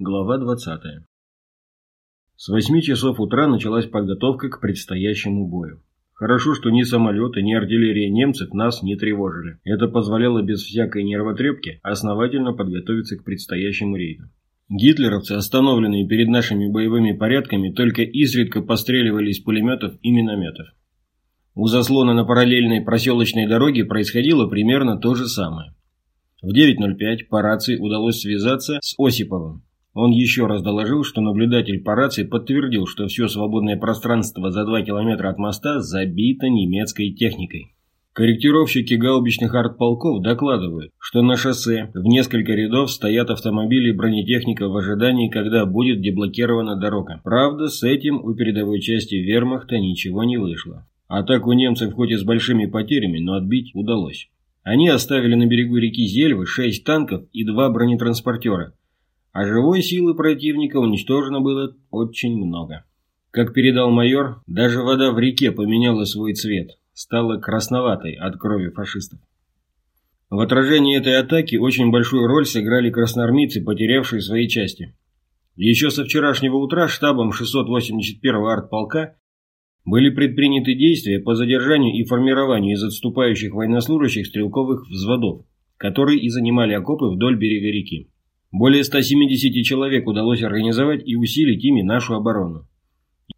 Глава 20. С 8 часов утра началась подготовка к предстоящему бою. Хорошо, что ни самолеты, ни артиллерия немцев нас не тревожили. Это позволяло без всякой нервотрепки основательно подготовиться к предстоящему рейду. Гитлеровцы, остановленные перед нашими боевыми порядками, только изредка постреливали из пулеметов и минометов. У заслона на параллельной проселочной дороге происходило примерно то же самое. В 9.05 по рации удалось связаться с Осиповым, он еще раз доложил, что наблюдатель по рации подтвердил, что все свободное пространство за 2 километра от моста забито немецкой техникой. Корректировщики гаубичных артполков докладывают, что на шоссе в несколько рядов стоят автомобили и бронетехника в ожидании, когда будет деблокирована дорога. Правда, с этим у передовой части вермахта ничего не вышло. Атаку немцев хоть и с большими потерями, но отбить удалось. Они оставили на берегу реки Зельвы 6 танков и 2 бронетранспортера, а живой силы противника уничтожено было очень много. Как передал майор, даже вода в реке поменяла свой цвет, стала красноватой от крови фашистов. В отражении этой атаки очень большую роль сыграли красноармейцы, потерявшие свои части. Еще со вчерашнего утра штабом 681-го артполка были предприняты действия по задержанию и формированию из отступающих военнослужащих стрелковых взводов, которые и занимали окопы вдоль берега реки. Более 170 человек удалось организовать и усилить ими нашу оборону.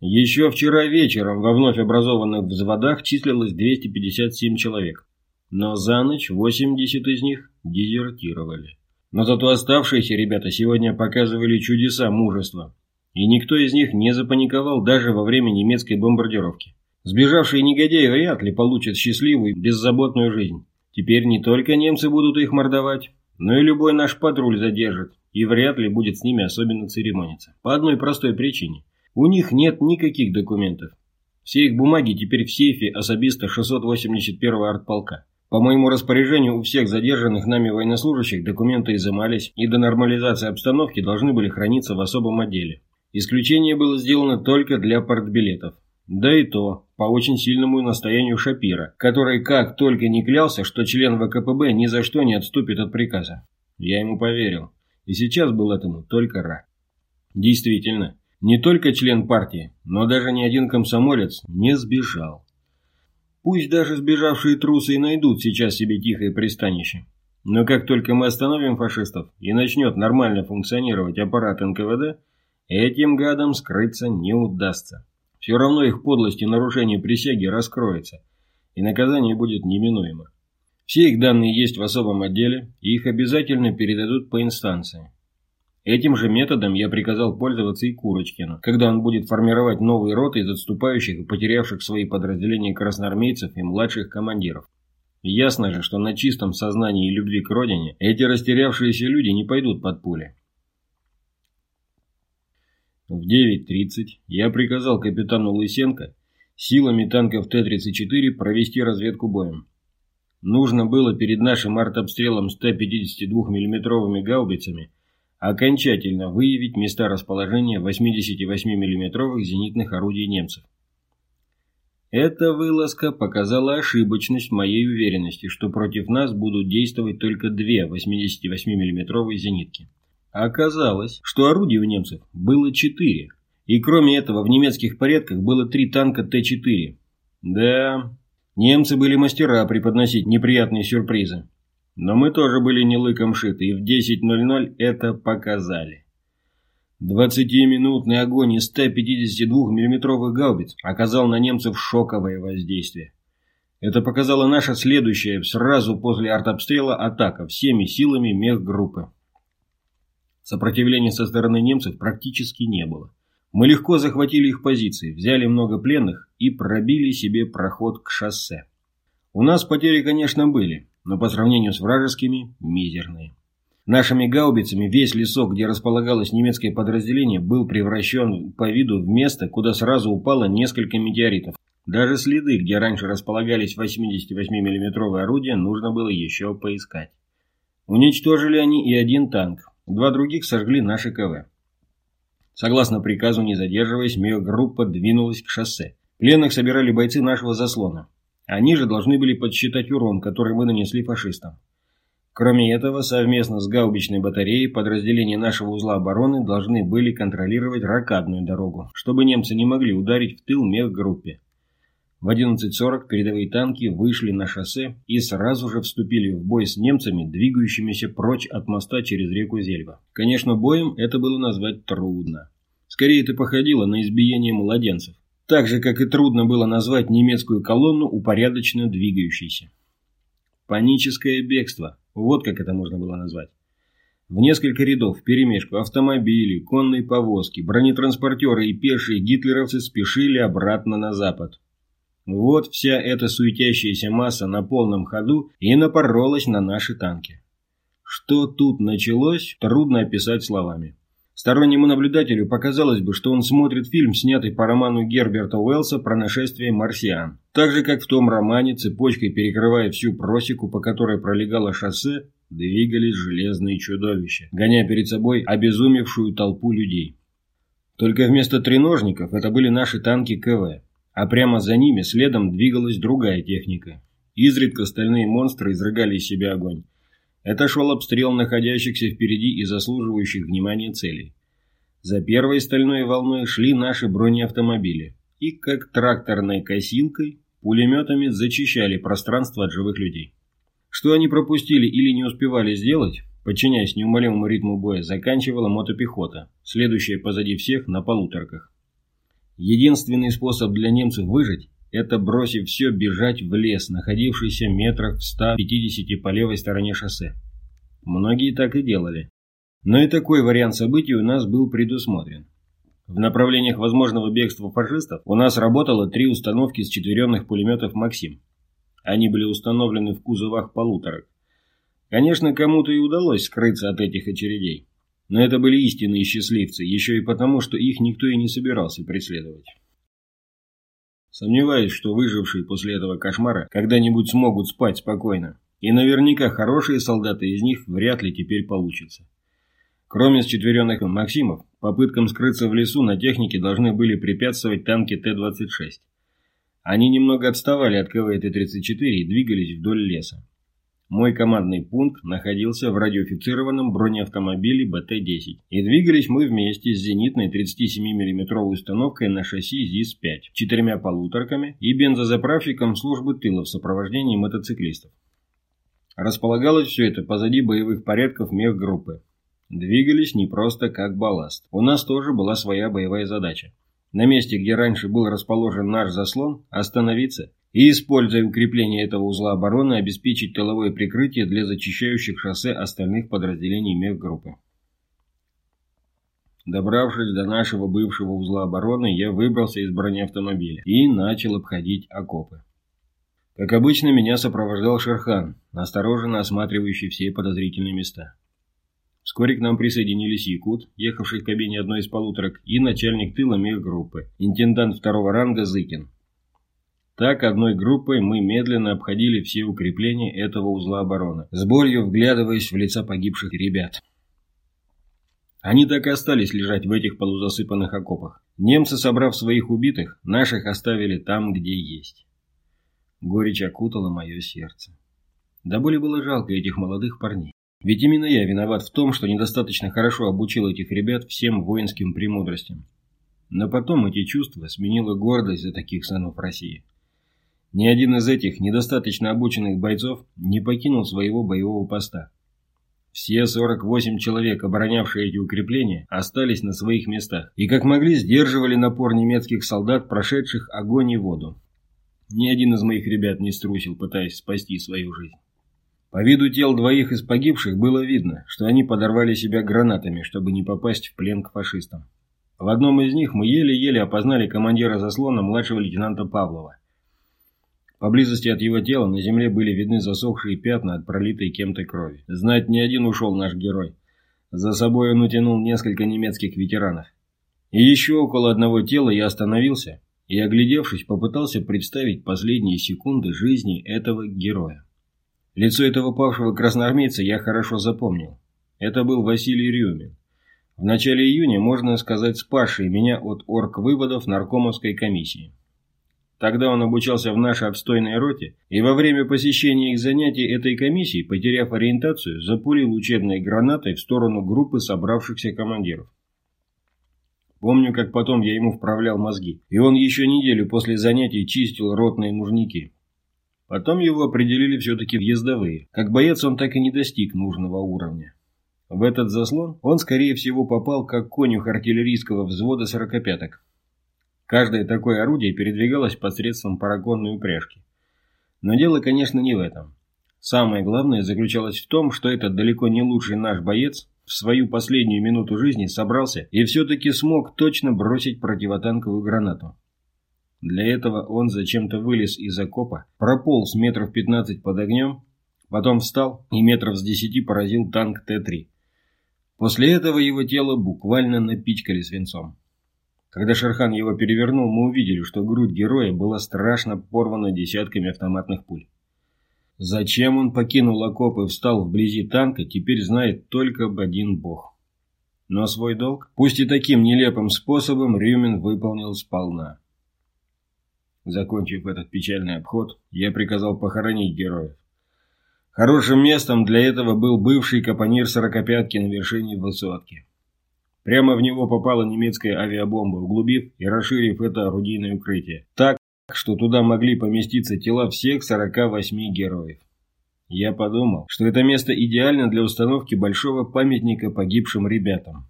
Еще вчера вечером во вновь образованных взводах числилось 257 человек. Но за ночь 80 из них дезертировали. Но зато оставшиеся ребята сегодня показывали чудеса мужества. И никто из них не запаниковал даже во время немецкой бомбардировки. Сбежавшие негодяи вряд ли получат счастливую, беззаботную жизнь. Теперь не только немцы будут их мордовать, но и любой наш патруль задержит, и вряд ли будет с ними особенно церемониться. По одной простой причине. У них нет никаких документов. Все их бумаги теперь в сейфе особиста 681-го артполка. По моему распоряжению у всех задержанных нами военнослужащих документы изымались и до нормализации обстановки должны были храниться в особом отделе. Исключение было сделано только для партбилетов. Да и то, по очень сильному настоянию Шапира, который как только не клялся, что член ВКПБ ни за что не отступит от приказа. Я ему поверил. И сейчас был этому только рад. Действительно, не только член партии, но даже ни один комсомолец не сбежал. Пусть даже сбежавшие трусы и найдут сейчас себе тихое пристанище. Но как только мы остановим фашистов и начнет нормально функционировать аппарат НКВД, этим гадам скрыться не удастся. Все равно их подлость и нарушение присяги раскроется, и наказание будет неминуемо. Все их данные есть в особом отделе, и их обязательно передадут по инстанции. Этим же методом я приказал пользоваться и Курочкину, когда он будет формировать новые роты из отступающих и потерявших свои подразделения красноармейцев и младших командиров. Ясно же, что на чистом сознании и любви к родине эти растерявшиеся люди не пойдут под пули. В 9.30 я приказал капитану Лысенко силами танков Т-34 провести разведку боем. Нужно было перед нашим артобстрелом 152 миллиметровыми гаубицами окончательно выявить места расположения 88 миллиметровых зенитных орудий немцев. Эта вылазка показала ошибочность моей уверенности, что против нас будут действовать только две 88 миллиметровые зенитки. Оказалось, что орудий у немцев было четыре. И кроме этого в немецких порядках было три танка Т-4. Да, немцы были мастера преподносить неприятные сюрпризы. Но мы тоже были не лыком шиты и в 10.00 это показали. 20-минутный огонь из 152 миллиметровых гаубиц оказал на немцев шоковое воздействие. Это показала наша следующая, сразу после артобстрела, атака всеми силами мехгруппы. Сопротивления со стороны немцев практически не было. Мы легко захватили их позиции, взяли много пленных и пробили себе проход к шоссе. У нас потери, конечно, были, но по сравнению с вражескими – мизерные. Нашими гаубицами весь лесок, где располагалось немецкое подразделение, был превращен по виду в место, куда сразу упало несколько метеоритов. Даже следы, где раньше располагались 88 миллиметровые орудия, нужно было еще поискать. Уничтожили они и один танк, Два других сожгли наши КВ. Согласно приказу, не задерживаясь, группа двинулась к шоссе. Пленных собирали бойцы нашего заслона. Они же должны были подсчитать урон, который мы нанесли фашистам. Кроме этого, совместно с гаубичной батареей подразделения нашего узла обороны должны были контролировать ракадную дорогу, чтобы немцы не могли ударить в тыл мехгруппе. В 11.40 передовые танки вышли на шоссе и сразу же вступили в бой с немцами, двигающимися прочь от моста через реку Зельва. Конечно, боем это было назвать трудно. Скорее, это походило на избиение младенцев. Так же, как и трудно было назвать немецкую колонну упорядоченно двигающейся. Паническое бегство. Вот как это можно было назвать. В несколько рядов, в перемешку, автомобили, конные повозки, бронетранспортеры и пешие гитлеровцы спешили обратно на запад. Вот вся эта суетящаяся масса на полном ходу и напоролась на наши танки. Что тут началось, трудно описать словами. Стороннему наблюдателю показалось бы, что он смотрит фильм, снятый по роману Герберта Уэллса про нашествие марсиан. Так же, как в том романе, цепочкой перекрывая всю просеку, по которой пролегало шоссе, двигались железные чудовища, гоняя перед собой обезумевшую толпу людей. Только вместо треножников это были наши танки КВ а прямо за ними следом двигалась другая техника. Изредка стальные монстры изрыгали из себя огонь. Это шел обстрел находящихся впереди и заслуживающих внимания целей. За первой стальной волной шли наши бронеавтомобили и, как тракторной косилкой, пулеметами зачищали пространство от живых людей. Что они пропустили или не успевали сделать, подчиняясь неумолимому ритму боя, заканчивала мотопехота, следующая позади всех на полуторках. Единственный способ для немцев выжить – это, бросив все, бежать в лес, находившийся метрах в 150 по левой стороне шоссе. Многие так и делали. Но и такой вариант событий у нас был предусмотрен. В направлениях возможного бегства фашистов у нас работало три установки с четверенных пулеметов «Максим». Они были установлены в кузовах полуторок. Конечно, кому-то и удалось скрыться от этих очередей. Но это были истинные счастливцы, еще и потому, что их никто и не собирался преследовать. Сомневаюсь, что выжившие после этого кошмара когда-нибудь смогут спать спокойно. И наверняка хорошие солдаты из них вряд ли теперь получится. Кроме счетверенных «Максимов», попыткам скрыться в лесу на технике должны были препятствовать танки Т-26. Они немного отставали от КВ-Т-34 и двигались вдоль леса. Мой командный пункт находился в радиофицированном бронеавтомобиле БТ-10, и двигались мы вместе с зенитной 37 миллиметровой установкой на шасси ЗИС-5, четырьмя полуторками и бензозаправщиком службы тыла в сопровождении мотоциклистов. Располагалось все это позади боевых порядков мехгруппы. Двигались не просто как балласт. У нас тоже была своя боевая задача. На месте, где раньше был расположен наш заслон, остановиться и, используя укрепление этого узла обороны, обеспечить тыловое прикрытие для зачищающих шоссе остальных подразделений мехгруппы. Добравшись до нашего бывшего узла обороны, я выбрался из бронеавтомобиля и начал обходить окопы. Как обычно, меня сопровождал Шерхан, настороженно осматривающий все подозрительные места. Вскоре к нам присоединились Якут, ехавший в кабине одной из полуторок, и начальник тыла мехгруппы, интендант второго ранга Зыкин. Так одной группой мы медленно обходили все укрепления этого узла обороны, с болью вглядываясь в лица погибших ребят. Они так и остались лежать в этих полузасыпанных окопах. Немцы, собрав своих убитых, наших оставили там, где есть. Горечь окутала мое сердце. Да более было жалко этих молодых парней. Ведь именно я виноват в том, что недостаточно хорошо обучил этих ребят всем воинским премудростям. Но потом эти чувства сменила гордость за таких сынов России. Ни один из этих недостаточно обученных бойцов не покинул своего боевого поста. Все 48 человек, оборонявшие эти укрепления, остались на своих местах и как могли сдерживали напор немецких солдат, прошедших огонь и воду. Ни один из моих ребят не струсил, пытаясь спасти свою жизнь. По виду тел двоих из погибших было видно, что они подорвали себя гранатами, чтобы не попасть в плен к фашистам. В одном из них мы еле-еле опознали командира заслона младшего лейтенанта Павлова. Поблизости от его тела на земле были видны засохшие пятна от пролитой кем-то крови. Знать не один ушел наш герой. За собой он утянул несколько немецких ветеранов. И еще около одного тела я остановился и, оглядевшись, попытался представить последние секунды жизни этого героя. Лицо этого павшего красноармейца я хорошо запомнил. Это был Василий Рюмин. В начале июня, можно сказать, спасший меня от орг-выводов наркомовской комиссии. Тогда он обучался в нашей отстойной роте, и во время посещения их занятий этой комиссии, потеряв ориентацию, запулил учебной гранатой в сторону группы собравшихся командиров. Помню, как потом я ему вправлял мозги, и он еще неделю после занятий чистил ротные нужники. Потом его определили все-таки в ездовые. Как боец он так и не достиг нужного уровня. В этот заслон он, скорее всего, попал как конюх артиллерийского взвода сорокопяток. Каждое такое орудие передвигалось посредством парагонной упряжки. Но дело, конечно, не в этом. Самое главное заключалось в том, что этот далеко не лучший наш боец в свою последнюю минуту жизни собрался и все-таки смог точно бросить противотанковую гранату. Для этого он зачем-то вылез из окопа, прополз метров 15 под огнем, потом встал и метров с 10 поразил танк Т-3. После этого его тело буквально напичкали свинцом. Когда Шерхан его перевернул, мы увидели, что грудь героя была страшно порвана десятками автоматных пуль. Зачем он покинул окоп и встал вблизи танка, теперь знает только один бог. Но свой долг, пусть и таким нелепым способом, Рюмин выполнил сполна. Закончив этот печальный обход, я приказал похоронить героев. Хорошим местом для этого был бывший капонир сорокопятки на вершине высотки. Прямо в него попала немецкая авиабомба, углубив и расширив это орудийное укрытие. Так, что туда могли поместиться тела всех 48 героев. Я подумал, что это место идеально для установки большого памятника погибшим ребятам.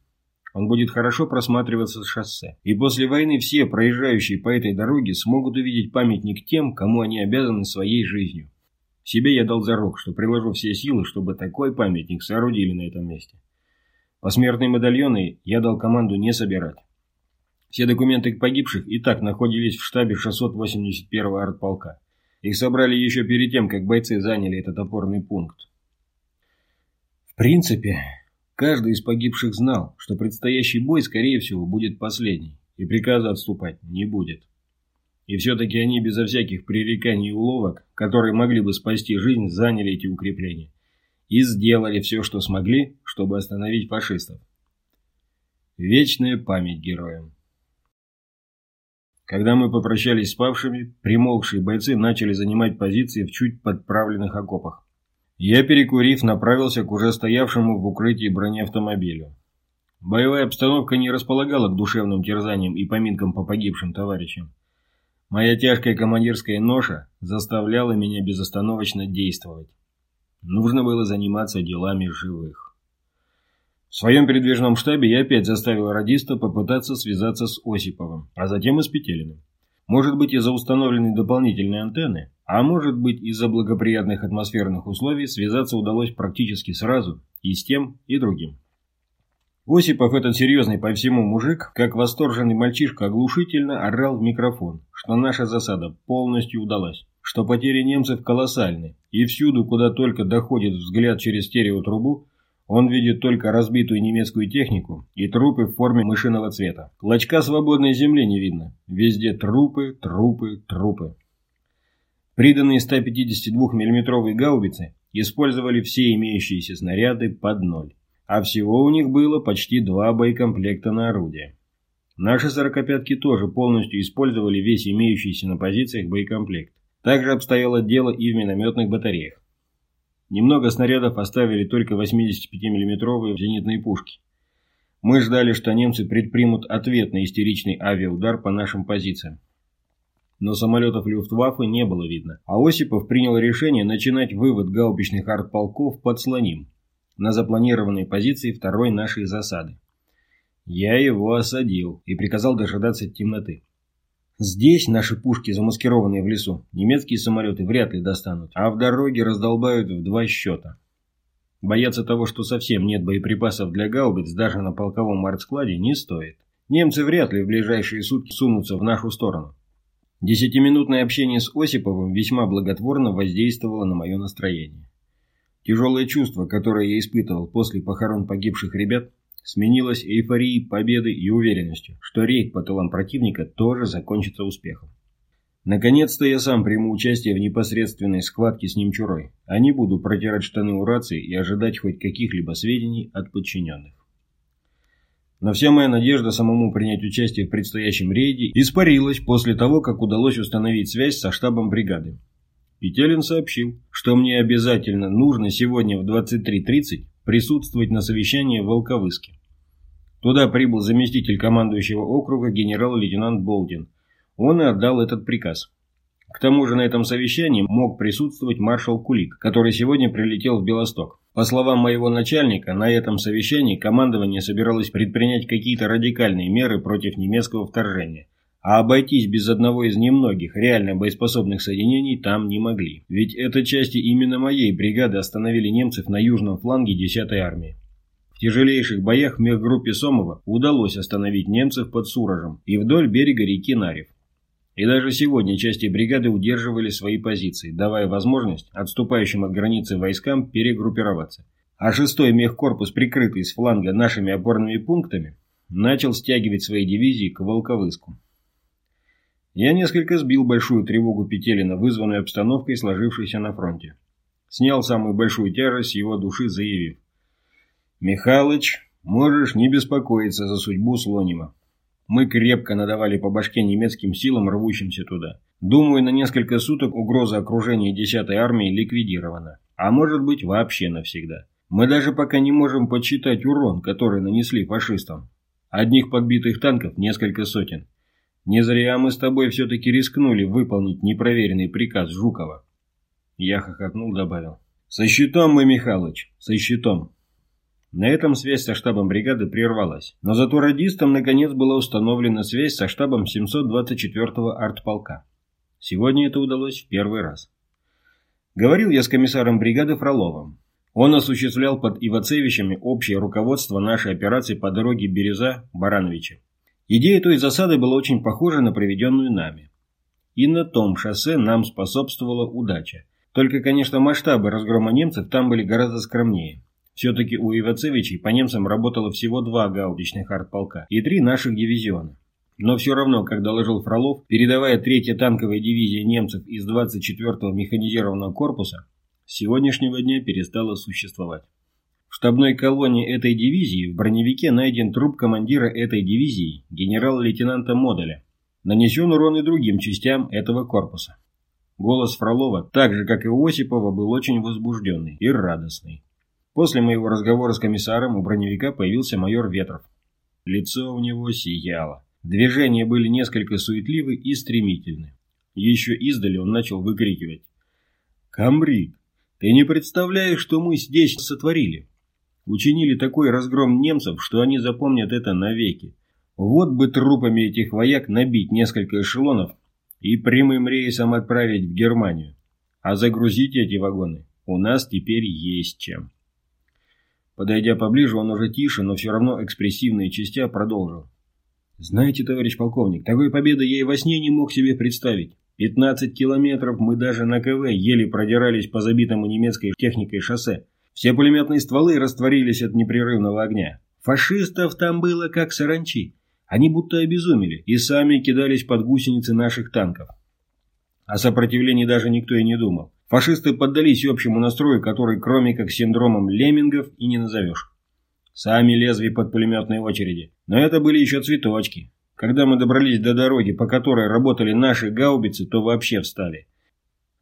Он будет хорошо просматриваться с шоссе. И после войны все проезжающие по этой дороге смогут увидеть памятник тем, кому они обязаны своей жизнью. Себе я дал зарок, что приложу все силы, чтобы такой памятник соорудили на этом месте. Посмертные медальоны я дал команду не собирать. Все документы погибших и так находились в штабе 681-го артполка. Их собрали еще перед тем, как бойцы заняли этот опорный пункт. В принципе, каждый из погибших знал, что предстоящий бой, скорее всего, будет последний, и приказа отступать не будет. И все-таки они безо всяких пререканий и уловок, которые могли бы спасти жизнь, заняли эти укрепления и сделали все, что смогли, чтобы остановить фашистов. Вечная память героям. Когда мы попрощались с павшими, примолкшие бойцы начали занимать позиции в чуть подправленных окопах. Я, перекурив, направился к уже стоявшему в укрытии бронеавтомобилю. Боевая обстановка не располагала к душевным терзаниям и поминкам по погибшим товарищам. Моя тяжкая командирская ноша заставляла меня безостановочно действовать. Нужно было заниматься делами живых. В своем передвижном штабе я опять заставил радиста попытаться связаться с Осиповым, а затем и с Петелиным. Может быть из-за установленной дополнительной антенны, а может быть из-за благоприятных атмосферных условий связаться удалось практически сразу и с тем, и другим. Осипов, этот серьезный по всему мужик, как восторженный мальчишка, оглушительно орал в микрофон, что наша засада полностью удалась что потери немцев колоссальны, и всюду, куда только доходит взгляд через стереотрубу, он видит только разбитую немецкую технику и трупы в форме мышиного цвета. Клочка свободной земли не видно. Везде трупы, трупы, трупы. Приданные 152 миллиметровые гаубицы использовали все имеющиеся снаряды под ноль. А всего у них было почти два боекомплекта на орудие. Наши сорокопятки тоже полностью использовали весь имеющийся на позициях боекомплект. Также обстояло дело и в минометных батареях. Немного снарядов оставили только 85 миллиметровые зенитные пушки. Мы ждали, что немцы предпримут ответ на истеричный авиаудар по нашим позициям. Но самолетов Люфтваффе не было видно, а Осипов принял решение начинать вывод гаубичных артполков под Слоним, на запланированные позиции второй нашей засады. Я его осадил и приказал дожидаться темноты. Здесь наши пушки, замаскированные в лесу, немецкие самолеты вряд ли достанут, а в дороге раздолбают в два счета. Бояться того, что совсем нет боеприпасов для гаубиц даже на полковом артскладе, не стоит. Немцы вряд ли в ближайшие сутки сунутся в нашу сторону. Десятиминутное общение с Осиповым весьма благотворно воздействовало на мое настроение. Тяжелое чувство, которое я испытывал после похорон погибших ребят, сменилась эйфорией победы и уверенностью, что рейд по тылам противника тоже закончится успехом. Наконец-то я сам приму участие в непосредственной схватке с немчурой, а не буду протирать штаны у рации и ожидать хоть каких-либо сведений от подчиненных. Но вся моя надежда самому принять участие в предстоящем рейде испарилась после того, как удалось установить связь со штабом бригады. Петелин сообщил, что мне обязательно нужно сегодня в 23.30 присутствовать на совещании в Волковыске. Туда прибыл заместитель командующего округа генерал-лейтенант Болдин. Он и отдал этот приказ. К тому же на этом совещании мог присутствовать маршал Кулик, который сегодня прилетел в Белосток. По словам моего начальника, на этом совещании командование собиралось предпринять какие-то радикальные меры против немецкого вторжения. А обойтись без одного из немногих реально боеспособных соединений там не могли. Ведь это части именно моей бригады остановили немцев на южном фланге 10-й армии. Тяжелейших боях мехгруппе Сомова удалось остановить немцев под Суражем и вдоль берега реки Нарев. И даже сегодня части бригады удерживали свои позиции, давая возможность отступающим от границы войскам перегруппироваться. А шестой мехкорпус, прикрытый с фланга нашими опорными пунктами, начал стягивать свои дивизии к Волковыску. Я несколько сбил большую тревогу Петелина, вызванную обстановкой, сложившейся на фронте. Снял самую большую тяжесть его души, заявив. «Михалыч, можешь не беспокоиться за судьбу Слонима. Мы крепко надавали по башке немецким силам, рвущимся туда. Думаю, на несколько суток угроза окружения 10-й армии ликвидирована. А может быть вообще навсегда. Мы даже пока не можем подсчитать урон, который нанесли фашистам. Одних подбитых танков несколько сотен. Не зря мы с тобой все-таки рискнули выполнить непроверенный приказ Жукова. Я хохотнул, добавил. Со счетом мы, Михалыч, со счетом. На этом связь со штабом бригады прервалась, но зато радистам наконец была установлена связь со штабом 724-го артполка. Сегодня это удалось в первый раз. Говорил я с комиссаром бригады Фроловым. Он осуществлял под Ивацевичами общее руководство нашей операции по дороге Береза-Барановича. Идея той засады была очень похожа на проведенную нами. И на том шоссе нам способствовала удача. Только, конечно, масштабы разгрома немцев там были гораздо скромнее. Все-таки у Ивацевичей по немцам работало всего два гаубичных артполка и три наших дивизиона. Но все равно, как доложил Фролов, передавая третья танковая дивизия немцев из 24-го механизированного корпуса, с сегодняшнего дня перестала существовать. В штабной колонии этой дивизии в броневике найден труп командира этой дивизии, генерал-лейтенанта Моделя. Нанесен урон и другим частям этого корпуса. Голос Фролова, так же как и у Осипова, был очень возбужденный и радостный. После моего разговора с комиссаром у броневика появился майор Ветров. Лицо у него сияло. Движения были несколько суетливы и стремительны. Еще издали он начал выкрикивать. «Камбрик, ты не представляешь, что мы здесь сотворили? Учинили такой разгром немцев, что они запомнят это навеки. Вот бы трупами этих вояк набить несколько эшелонов и прямым рейсом отправить в Германию. А загрузить эти вагоны у нас теперь есть чем». Подойдя поближе, он уже тише, но все равно экспрессивные частя продолжил. «Знаете, товарищ полковник, такой победы я и во сне не мог себе представить. 15 километров мы даже на КВ еле продирались по забитому немецкой техникой шоссе. Все пулеметные стволы растворились от непрерывного огня. Фашистов там было как саранчи. Они будто обезумели и сами кидались под гусеницы наших танков. О сопротивлении даже никто и не думал. Фашисты поддались общему настрою, который кроме как синдромом леммингов и не назовешь. Сами лезли под пулеметные очереди. Но это были еще цветочки. Когда мы добрались до дороги, по которой работали наши гаубицы, то вообще встали.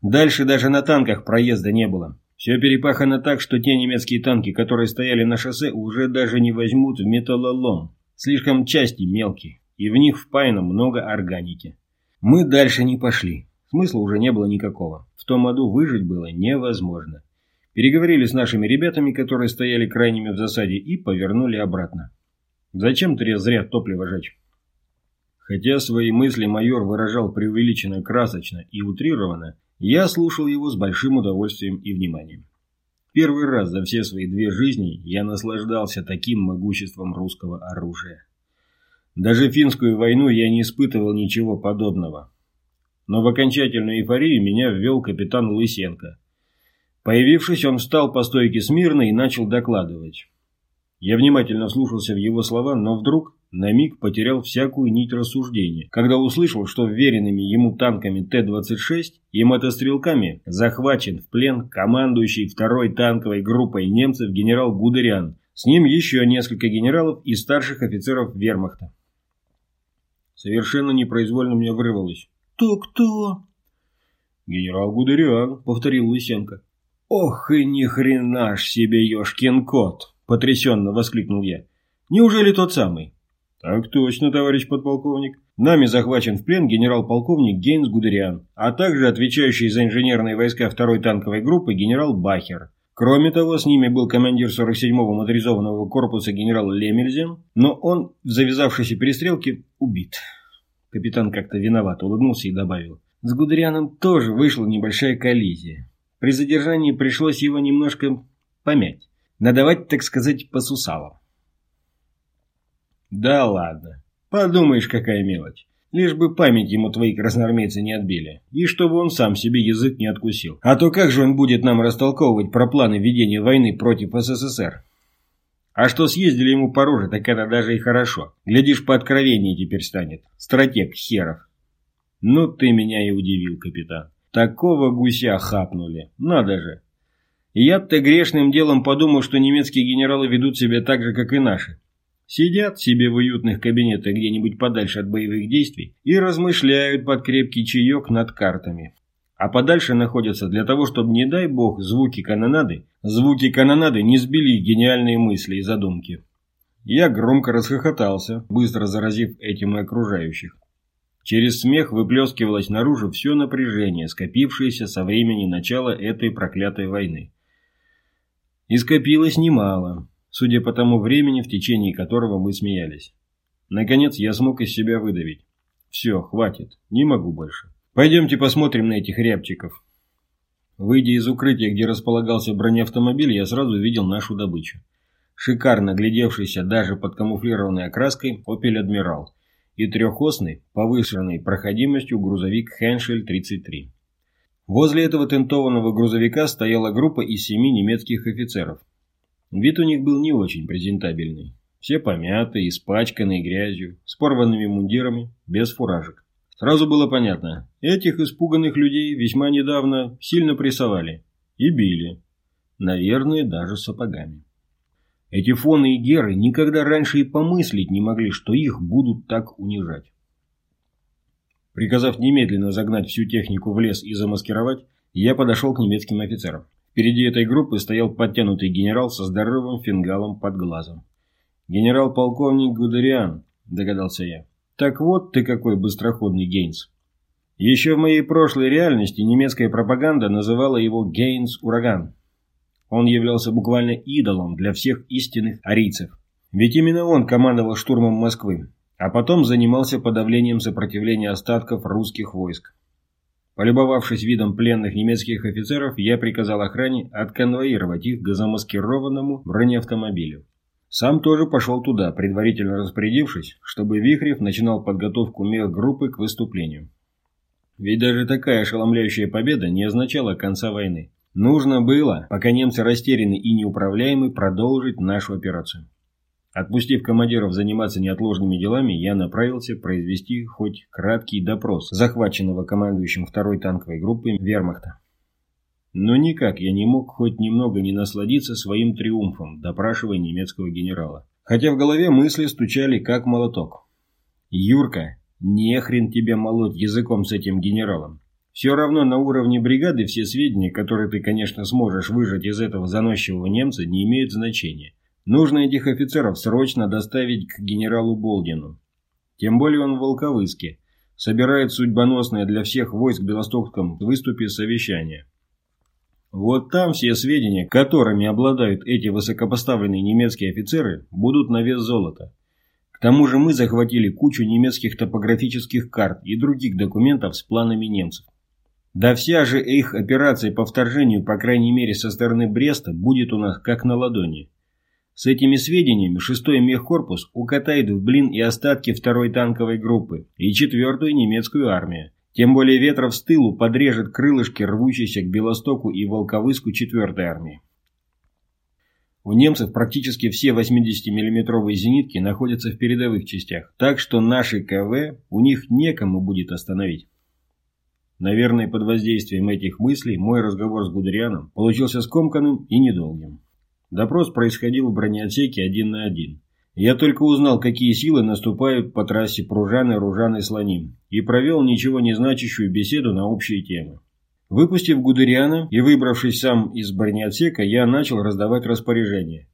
Дальше даже на танках проезда не было. Все перепахано так, что те немецкие танки, которые стояли на шоссе, уже даже не возьмут в металлолом. Слишком части мелкие, и в них впаяно много органики. Мы дальше не пошли. Смысла уже не было никакого. В том аду выжить было невозможно. Переговорили с нашими ребятами, которые стояли крайними в засаде, и повернули обратно. Зачем зря топливо жечь? Хотя свои мысли майор выражал преувеличенно красочно и утрированно, я слушал его с большим удовольствием и вниманием. Первый раз за все свои две жизни я наслаждался таким могуществом русского оружия. Даже финскую войну я не испытывал ничего подобного но в окончательную эйфорию меня ввел капитан Лысенко. Появившись, он встал по стойке смирно и начал докладывать. Я внимательно вслушался в его слова, но вдруг на миг потерял всякую нить рассуждения, когда услышал, что вверенными ему танками Т-26 и мотострелками захвачен в плен командующий второй танковой группой немцев генерал Гудериан С ним еще несколько генералов и старших офицеров вермахта. Совершенно непроизвольно мне вырвалось. «Кто-кто?» «Генерал Гудериан», — повторил Лысенко. «Ох и ни хрена ж себе, ёшкин кот!» — потрясенно воскликнул я. «Неужели тот самый?» «Так точно, товарищ подполковник. Нами захвачен в плен генерал-полковник Гейнс Гудериан, а также отвечающий за инженерные войска второй танковой группы генерал Бахер. Кроме того, с ними был командир 47-го моторизованного корпуса генерал Лемельзен, но он в завязавшейся перестрелке убит». Капитан как-то виноват улыбнулся и добавил. «С Гудерианом тоже вышла небольшая коллизия. При задержании пришлось его немножко помять. Надавать, так сказать, по сусалам. Да ладно. Подумаешь, какая мелочь. Лишь бы память ему твои красноармейцы не отбили. И чтобы он сам себе язык не откусил. А то как же он будет нам растолковывать про планы ведения войны против СССР? А что съездили ему по роже, так это даже и хорошо. Глядишь, по откровеннее теперь станет. Стратег херов. Ну ты меня и удивил, капитан. Такого гуся хапнули. Надо же. Я-то грешным делом подумал, что немецкие генералы ведут себя так же, как и наши. Сидят себе в уютных кабинетах где-нибудь подальше от боевых действий и размышляют под крепкий чаек над картами. А подальше находятся для того, чтобы, не дай бог, звуки канонады, звуки канонады не сбили гениальные мысли и задумки. Я громко расхохотался, быстро заразив этим и окружающих. Через смех выплескивалось наружу все напряжение, скопившееся со времени начала этой проклятой войны. И скопилось немало судя по тому времени, в течение которого мы смеялись. Наконец я смог из себя выдавить. Все, хватит, не могу больше. Пойдемте посмотрим на этих рябчиков. Выйдя из укрытия, где располагался бронеавтомобиль, я сразу увидел нашу добычу. Шикарно глядевшийся даже под камуфлированной окраской «Опель Адмирал» и трехосный, повышенной проходимостью грузовик «Хеншель-33». Возле этого тентованного грузовика стояла группа из семи немецких офицеров, Вид у них был не очень презентабельный. Все помятые, испачканные грязью, с порванными мундирами, без фуражек. Сразу было понятно, этих испуганных людей весьма недавно сильно прессовали и били. Наверное, даже сапогами. Эти фоны и геры никогда раньше и помыслить не могли, что их будут так унижать. Приказав немедленно загнать всю технику в лес и замаскировать, я подошел к немецким офицерам. Впереди этой группы стоял подтянутый генерал со здоровым фингалом под глазом. «Генерал-полковник Гудериан», – догадался я. «Так вот ты какой быстроходный Гейнс». Еще в моей прошлой реальности немецкая пропаганда называла его Гейнс-ураган. Он являлся буквально идолом для всех истинных арийцев. Ведь именно он командовал штурмом Москвы, а потом занимался подавлением сопротивления остатков русских войск. Полюбовавшись видом пленных немецких офицеров, я приказал охране отконвоировать их к замаскированному бронеавтомобилю. Сам тоже пошел туда, предварительно распорядившись, чтобы Вихрев начинал подготовку мех-группы к выступлению. Ведь даже такая ошеломляющая победа не означала конца войны. Нужно было, пока немцы растеряны и неуправляемы, продолжить нашу операцию. Отпустив командиров заниматься неотложными делами, я направился произвести хоть краткий допрос захваченного командующим второй танковой группой вермахта. Но никак я не мог хоть немного не насладиться своим триумфом, допрашивая немецкого генерала. Хотя в голове мысли стучали как молоток. «Юрка, не хрен тебе молоть языком с этим генералом. Все равно на уровне бригады все сведения, которые ты, конечно, сможешь выжать из этого заносчивого немца, не имеют значения. Нужно этих офицеров срочно доставить к генералу Болдину. Тем более он в Волковыске. Собирает судьбоносное для всех войск в Белостокском выступе совещание. Вот там все сведения, которыми обладают эти высокопоставленные немецкие офицеры, будут на вес золота. К тому же мы захватили кучу немецких топографических карт и других документов с планами немцев. Да вся же их операция по вторжению, по крайней мере со стороны Бреста, будет у нас как на ладони. С этими сведениями 6-й мехкорпус укатает в блин и остатки 2-й танковой группы и 4-ю немецкую армию. Тем более ветров с тылу подрежет крылышки рвущейся к Белостоку и Волковыску 4-й армии. У немцев практически все 80-миллиметровые зенитки находятся в передовых частях, так что наши КВ у них некому будет остановить. Наверное, под воздействием этих мыслей мой разговор с Гудерианом получился скомканным и недолгим. Допрос происходил в бронеотсеке один на один. Я только узнал, какие силы наступают по трассе Пружаны, Ружаны, Слоним, и провел ничего не значащую беседу на общие темы. Выпустив Гудериана и выбравшись сам из бронеотсека, я начал раздавать распоряжения.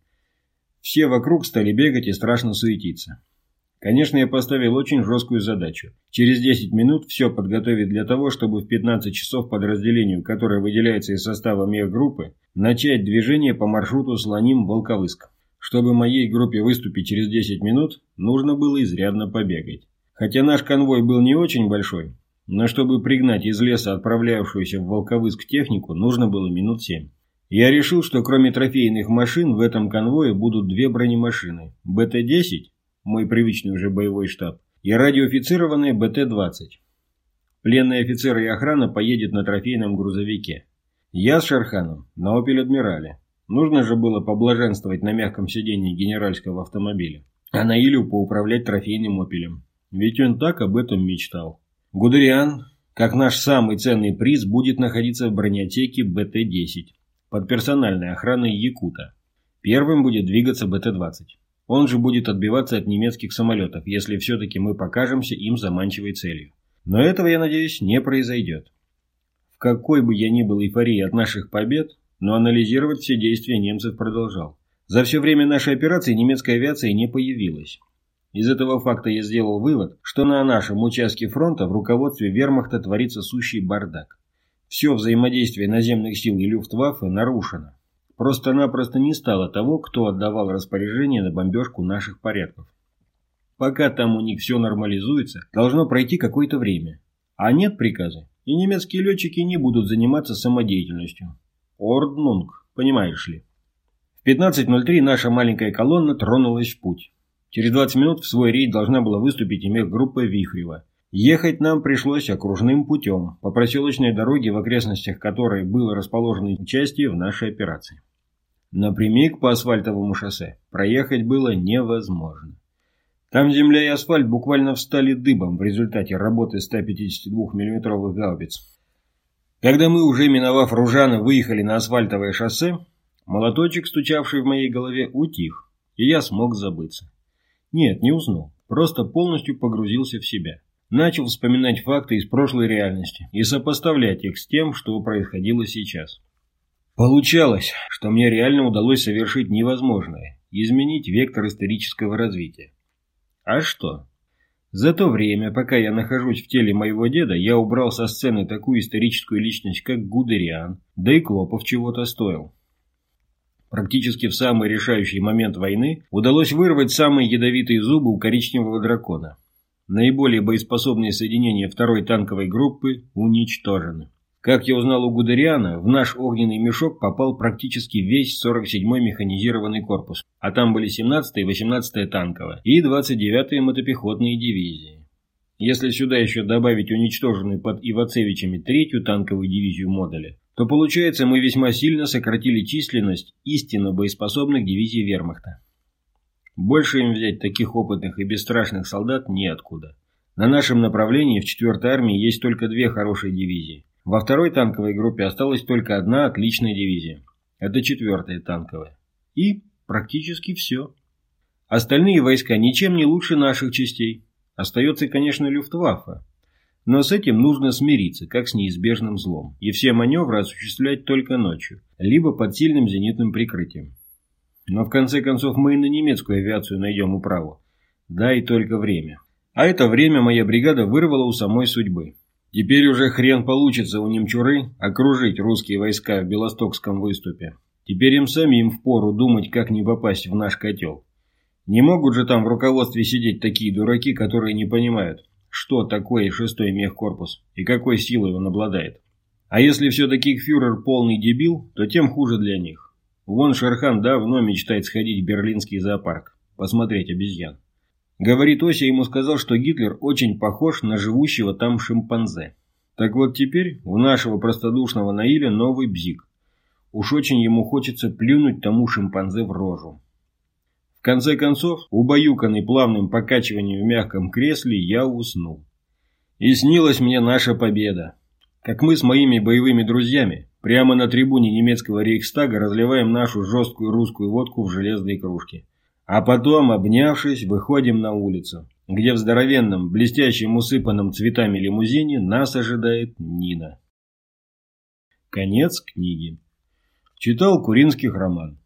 Все вокруг стали бегать и страшно суетиться. Конечно, я поставил очень жесткую задачу. Через 10 минут все подготовить для того, чтобы в 15 часов подразделению, которое выделяется из состава мехгруппы, начать движение по маршруту Слоним-Волковыск. Чтобы моей группе выступить через 10 минут, нужно было изрядно побегать. Хотя наш конвой был не очень большой, но чтобы пригнать из леса отправлявшуюся в Волковыск технику, нужно было минут 7. Я решил, что кроме трофейных машин в этом конвое будут две бронемашины – БТ-10 мой привычный уже боевой штаб, и радиоофицированные БТ-20. Пленные офицеры и охрана поедет на трофейном грузовике. Я с Шерханом на «Опель Адмирале». Нужно же было поблаженствовать на мягком сиденье генеральского автомобиля. А на Илю поуправлять трофейным «Опелем». Ведь он так об этом мечтал. Гудериан, как наш самый ценный приз, будет находиться в бронеотеке БТ-10 под персональной охраной Якута. Первым будет двигаться БТ-20. Он же будет отбиваться от немецких самолетов, если все-таки мы покажемся им заманчивой целью. Но этого, я надеюсь, не произойдет. В какой бы я ни был эйфории от наших побед, но анализировать все действия немцев продолжал. За все время нашей операции немецкая авиация не появилась. Из этого факта я сделал вывод, что на нашем участке фронта в руководстве вермахта творится сущий бардак. Все взаимодействие наземных сил и люфтваффе нарушено. Просто-напросто не стало того, кто отдавал распоряжение на бомбежку наших порядков. Пока там у них все нормализуется, должно пройти какое-то время. А нет приказа, и немецкие летчики не будут заниматься самодеятельностью. Орднунг, понимаешь ли. В 15.03 наша маленькая колонна тронулась в путь. Через 20 минут в свой рейд должна была выступить и группа Вихрева. Ехать нам пришлось окружным путем, по проселочной дороге, в окрестностях которой было расположено участие в нашей операции. Напрямик по асфальтовому шоссе проехать было невозможно. Там земля и асфальт буквально встали дыбом в результате работы 152 миллиметровых гаубиц. Когда мы, уже миновав Ружаны, выехали на асфальтовое шоссе, молоточек, стучавший в моей голове, утих, и я смог забыться. Нет, не уснул, просто полностью погрузился в себя начал вспоминать факты из прошлой реальности и сопоставлять их с тем, что происходило сейчас. Получалось, что мне реально удалось совершить невозможное – изменить вектор исторического развития. А что? За то время, пока я нахожусь в теле моего деда, я убрал со сцены такую историческую личность, как Гудериан, да и Клопов чего-то стоил. Практически в самый решающий момент войны удалось вырвать самые ядовитые зубы у коричневого дракона – Наиболее боеспособные соединения второй танковой группы уничтожены. Как я узнал у Гудериана, в наш огненный мешок попал практически весь 47-й механизированный корпус, а там были 17-я и 18-я танковая и 29-я мотопехотные дивизии. Если сюда еще добавить уничтоженную под Ивацевичами третью танковую дивизию модуля, то получается мы весьма сильно сократили численность истинно боеспособных дивизий вермахта. Больше им взять таких опытных и бесстрашных солдат неоткуда. На нашем направлении в 4-й армии есть только две хорошие дивизии. Во второй танковой группе осталась только одна отличная дивизия. Это 4-я танковая. И практически все. Остальные войска ничем не лучше наших частей. Остается, конечно, Люфтваффе. Но с этим нужно смириться, как с неизбежным злом, и все маневры осуществлять только ночью, либо под сильным зенитным прикрытием. Но в конце концов мы и на немецкую авиацию найдем управу. Дай только время. А это время моя бригада вырвала у самой судьбы. Теперь уже хрен получится у немчуры окружить русские войска в Белостокском выступе. Теперь им самим впору думать, как не попасть в наш котел. Не могут же там в руководстве сидеть такие дураки, которые не понимают, что такое шестой мехкорпус и какой силой он обладает. А если все-таки фюрер полный дебил, то тем хуже для них. Вон Шерхан давно мечтает сходить в берлинский зоопарк, посмотреть обезьян. Говорит, Ося ему сказал, что Гитлер очень похож на живущего там шимпанзе. Так вот теперь у нашего простодушного Наиля новый бзик. Уж очень ему хочется плюнуть тому шимпанзе в рожу. В конце концов, убаюканный плавным покачиванием в мягком кресле, я уснул. И снилась мне наша победа. Как мы с моими боевыми друзьями Прямо на трибуне немецкого рейхстага разливаем нашу жесткую русскую водку в железные кружки. А потом, обнявшись, выходим на улицу, где в здоровенном, блестящем, усыпанном цветами лимузине нас ожидает Нина. Конец книги. Читал Куринских роман.